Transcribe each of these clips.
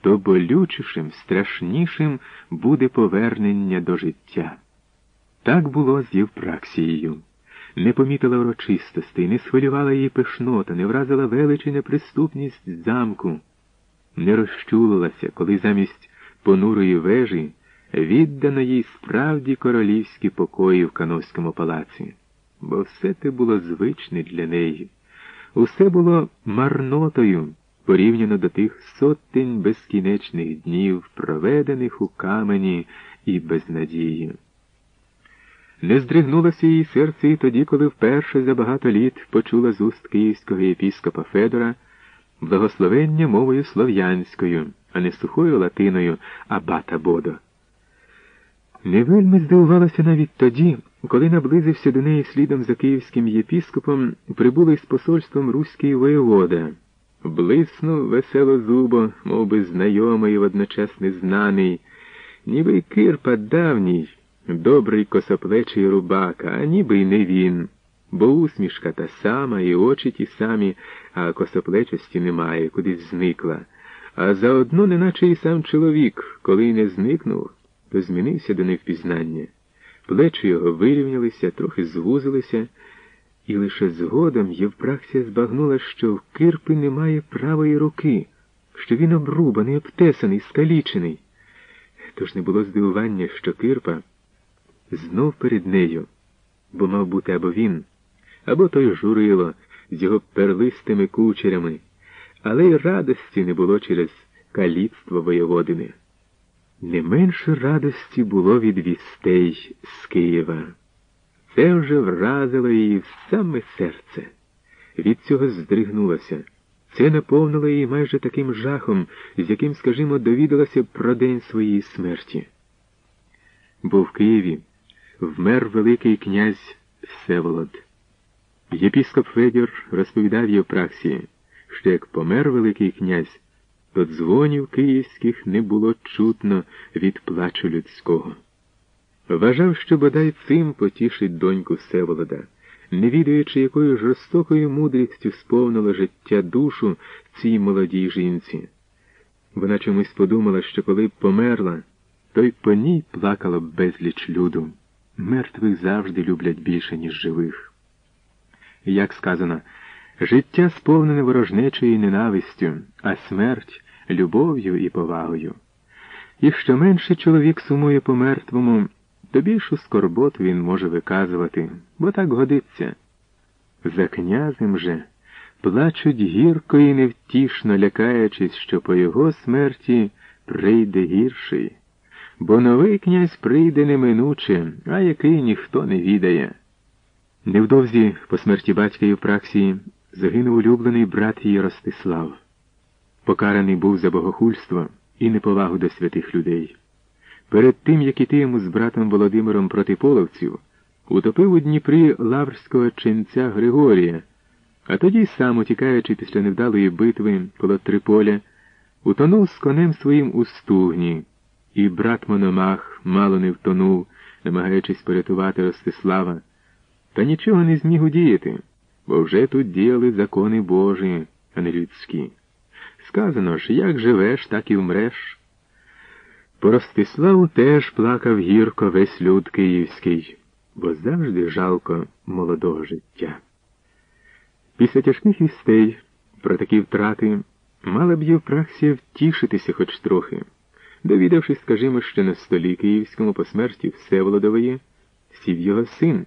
то болючішим, страшнішим буде повернення до життя. Так було з Євпраксією. Не помітила урочистостей, не схвилювала її пишнота, не вразила велич і неприступність замку, не розчулилася, коли замість понурої вежі віддано їй справді королівські покої в Кановському палаці, бо все те було звичне для неї, усе було марнотою порівняно до тих сотень безкінечних днів, проведених у камені і безнадії. Не здригнулося її серце і тоді, коли вперше за багато літ почула з уст київського єпіскопа Федора благословення мовою слов'янською, а не сухою латиною абата Бодо. Не вельми здивувалася навіть тоді, коли наблизився до неї слідом за київським єпіскопом, прибулий з посольством руський воєвода. Блиснув весело зубо, мов би знайомий, водночас незнаний, ніби кирпа давній, добрий косоплечий рубака, а ніби й не він, бо усмішка та сама, і очі ті самі, а косоплечості немає, кудись зникла. А заодно, неначе і сам чоловік, коли й не зникнув, то змінився до невпізнання. Плечі його вирівнялися, трохи звузилися. І лише згодом Євпраксія збагнула, що в Кирпи немає правої руки, що він обрубаний, обтесаний, скалічений. Тож не було здивування, що Кирпа знов перед нею, бо мав бути або він, або той журило з його перлистими кучерями, але й радості не було через каліцтво воєводини. Не менше радості було від вістей з Києва. Це вже вразило її в саме серце. Від цього здригнулася. Це наповнило її майже таким жахом, з яким, скажімо, довідалася про день своєї смерті. Бо в Києві вмер Великий князь Всеволод. Єпіскоп Федір розповідав Євпраксії, що як помер Великий князь, то дзвонів київських не було чутно від плачу людського. Вважав, що бодай цим потішить доньку Всеволода, не відаючи, якою жорстокою мудрістю сповнило життя душу цій молодій жінці. Вона чомусь подумала, що коли б померла, то й по ній плакало б безліч люду. Мертвих завжди люблять більше, ніж живих. Як сказано, життя сповнене ворожнечою ненавистю, а смерть любов'ю і повагою. І що менше чоловік сумує по мертвому, то більшу скорботу він може виказувати, бо так годиться. За князем же плачуть гірко і невтішно, лякаючись, що по його смерті прийде гірший, бо новий князь прийде неминуче, а який ніхто не відає. Невдовзі по смерті батька Євпраксії загинув улюблений брат її Ростислав. Покараний був за богохульство і неповагу до святих людей. Перед тим, як іти йому з братом Володимиром проти половців, утопив у Дніпрі лаврського ченця Григорія, а тоді сам, утікаючи після невдалої битви коло Триполя, утонув з конем своїм у стугні, і брат Мономах мало не втонув, намагаючись порятувати Ростислава, та нічого не зміг удіяти, бо вже тут діяли закони Божі, а не людські. Сказано ж, як живеш, так і вмреш. По Ростиславу теж плакав гірко весь люд київський, бо завжди жалко молодого життя. Після тяжких вістей про такі втрати мала б Євпраксія втішитися хоч трохи, довідавшись, скажімо, що на столі київському по смерті Всеволодової сів його син,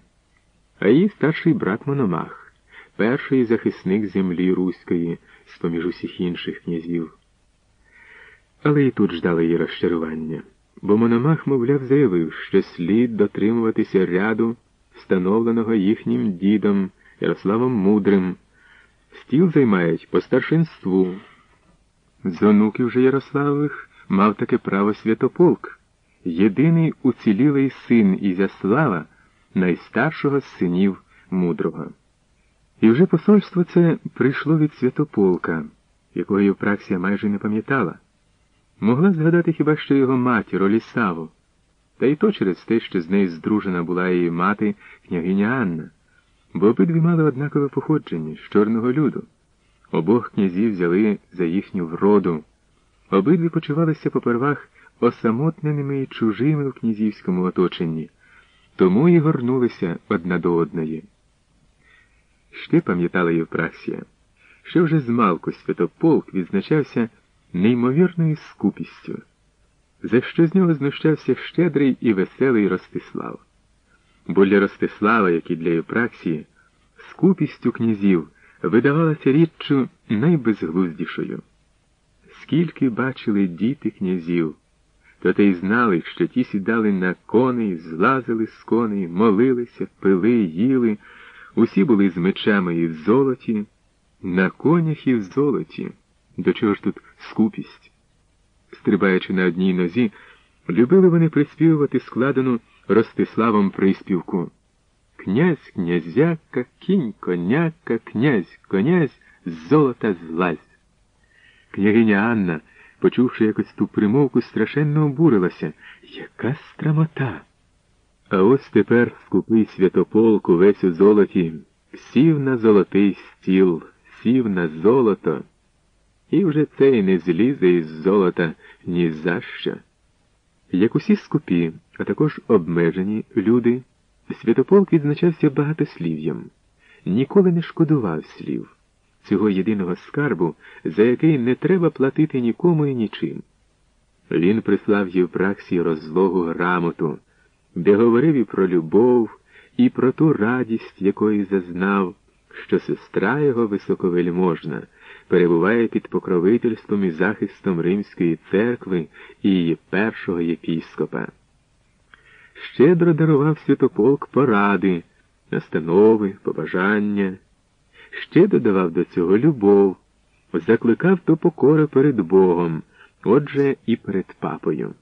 а її старший брат Мономах, перший захисник землі Руської з поміж усіх інших князів. Але і тут ждали її розчарування, бо Мономах, мовляв, заявив, що слід дотримуватися ряду, встановленого їхнім дідом Ярославом Мудрим. Стіл займають по старшинству. З онуків же Ярославових мав таке право Святополк, єдиний уцілілий син Ізяслава, найстаршого з синів мудрого. І вже посольство це прийшло від Святополка, якого Євпраксія майже не пам'ятала. Могла згадати хіба що його матір Олісаву, та й то через те, що з нею здружена була її мати княгиня Анна, бо обидві мали однакове походження з чорного люду. Обох князів взяли за їхню вроду. Обидві почувалися попервах осамотненими і чужими в князівському оточенні, тому і горнулися одна до одної. Ще пам'ятала Євпраксія, що вже змалку Святополк відзначався неймовірною скупістю, за що з нього знущався щедрий і веселий Ростислав. Бо для Ростислава, як і для Євпраксії, скупістю князів видавалася річчю найбезглуздішою. Скільки бачили діти князів, то те й знали, що ті сідали на коней, злазили з коней, молилися, пили, їли, усі були з мечами і в золоті, на конях і в золоті. До чого ж тут скупість? Стрибаючи на одній нозі, любили вони приспівувати складену Ростиславом приспівку. Князь, князяка, кінь, коняка, князь, конязь, золота злазь. Княгиня Анна, почувши якось ту примовку, страшенно обурилася. Яка страмота. А ось тепер скупий святополк увесь у золоті, сів на золотий стіл, сів на золото, і вже цей не злізе із золота ні за що. Як усі скупі, а також обмежені люди, святополк відзначався багатослів'ям, ніколи не шкодував слів цього єдиного скарбу, за який не треба платити нікому і нічим. Він прислав Євпраксії розлогу грамоту, де говорив і про любов, і про ту радість, якої зазнав, що сестра його високовельможна перебуває під покровительством і захистом Римської церкви і її першого єпіскопа. Щедро дарував святополк поради, настанови, побажання ще додавав до цього любов, закликав до покори перед Богом, отже, і перед папою.